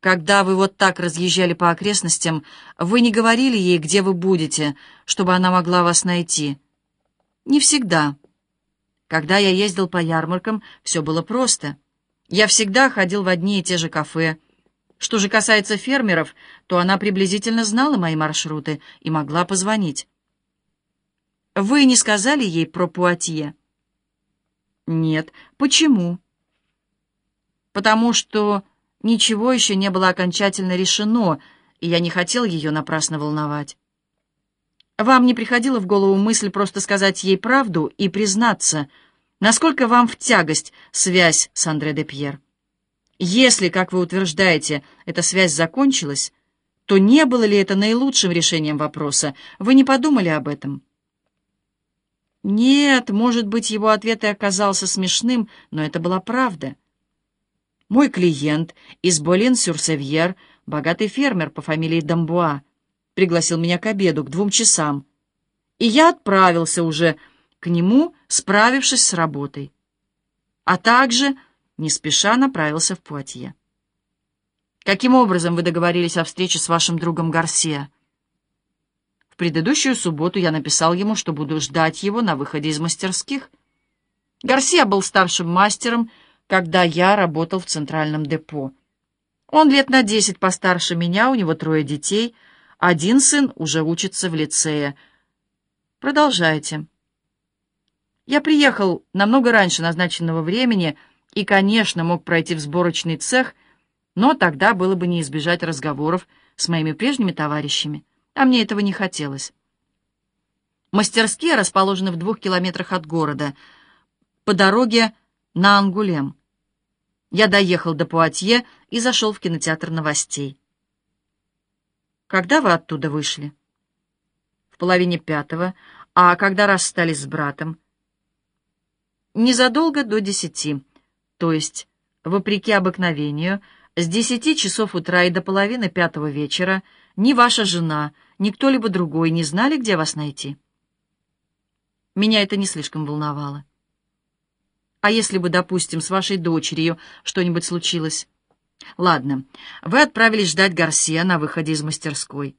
Когда вы вот так разъезжали по окрестностям, вы не говорили ей, где вы будете, чтобы она могла вас найти? Не всегда. Когда я ездил по ярмаркам, все было просто. Я всегда ходил в одни и те же кафе. Что же касается фермеров, то она приблизительно знала мои маршруты и могла позвонить. Вы не сказали ей про Пуатье? Нет. Почему? Потому что ничего еще не было окончательно решено, и я не хотел ее напрасно волновать. Вам не приходила в голову мысль просто сказать ей правду и признаться, насколько вам в тягость связь с Андре де Пьер? Если, как вы утверждаете, эта связь закончилась, то не было ли это наилучшим решением вопроса? Вы не подумали об этом? Нет, может быть, его ответ и оказался смешным, но это была правда. Мой клиент из Болин-Сюрсевьер, богатый фермер по фамилии Дамбуа, пригласил меня к обеду к двум часам, и я отправился уже к нему, справившись с работой, а также не спеша направился в Пуатье. Каким образом вы договорились о встрече с вашим другом Гарсия? предыдущую субботу я написал ему, что буду ждать его на выходе из мастерских. Гарсия был старшим мастером, когда я работал в центральном депо. Он лет на десять постарше меня, у него трое детей. Один сын уже учится в лицее. Продолжайте. Я приехал намного раньше назначенного времени и, конечно, мог пройти в сборочный цех, но тогда было бы не избежать разговоров с моими прежними товарищами а мне этого не хотелось. Мастерские расположены в двух километрах от города, по дороге на Ангулем. Я доехал до Пуатье и зашел в кинотеатр новостей. «Когда вы оттуда вышли?» «В половине пятого. А когда расстались с братом?» «Незадолго до десяти. То есть, вопреки обыкновению, с десяти часов утра и до половины пятого вечера ни ваша жена, ни кто-либо другой не знали, где вас найти? Меня это не слишком волновало. А если бы, допустим, с вашей дочерью что-нибудь случилось? Ладно, вы отправились ждать Гарсия на выходе из мастерской.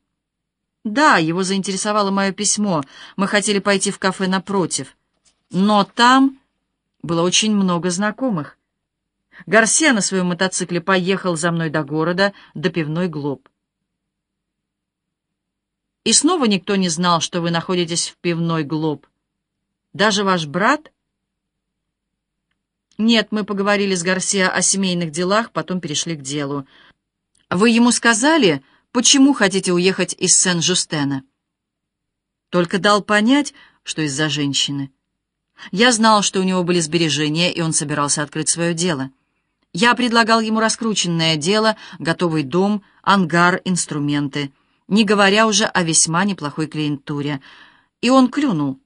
Да, его заинтересовало мое письмо. Мы хотели пойти в кафе напротив. Но там было очень много знакомых. Гарсия на своем мотоцикле поехал за мной до города, до пивной глоб. И снова никто не знал, что вы находитесь в пивной глоб. Даже ваш брат? Нет, мы поговорили с Гарсия о семейных делах, потом перешли к делу. Вы ему сказали, почему хотите уехать из Сен-Жустена? Только дал понять, что из-за женщины. Я знал, что у него были сбережения, и он собирался открыть свое дело. Я предлагал ему раскрученное дело, готовый дом, ангар, инструменты — не говоря уже о весьма неплохой клиентуре. И он клюнул.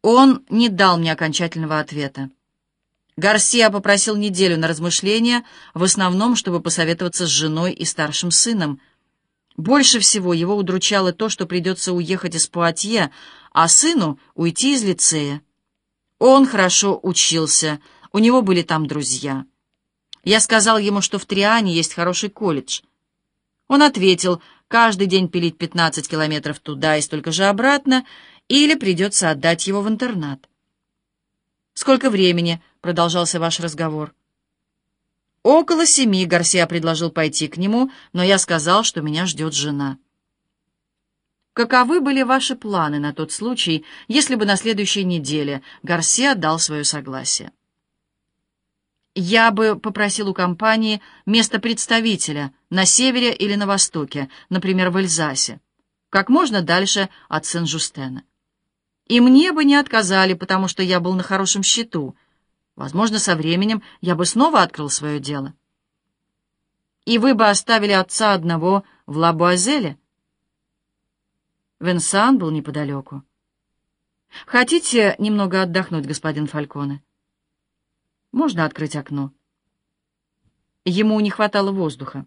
Он не дал мне окончательного ответа. Гарсия попросил неделю на размышления, в основном, чтобы посоветоваться с женой и старшим сыном. Больше всего его удручало то, что придется уехать из Пуатье, а сыну уйти из лицея. Он хорошо учился, у него были там друзья. Я сказал ему, что в Триане есть хороший колледж — он ответил, каждый день пилить 15 километров туда и столько же обратно, или придется отдать его в интернат. «Сколько времени?» — продолжался ваш разговор. «Около семи Гарсия предложил пойти к нему, но я сказал, что меня ждет жена». Каковы были ваши планы на тот случай, если бы на следующей неделе Гарсия дал свое согласие? Я бы попросил у компании место представителя на севере или на востоке, например, в Эльзасе, как можно дальше от Сен-Жустена. И мне бы не отказали, потому что я был на хорошем счету. Возможно, со временем я бы снова открыл свое дело. И вы бы оставили отца одного в Лабуазеле? Венсан был неподалеку. «Хотите немного отдохнуть, господин Фальконе?» Можно открыть окно?» Ему не хватало воздуха.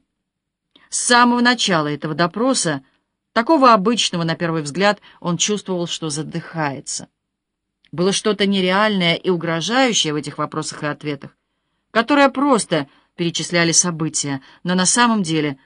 С самого начала этого допроса, такого обычного на первый взгляд, он чувствовал, что задыхается. Было что-то нереальное и угрожающее в этих вопросах и ответах, которое просто перечисляли события, но на самом деле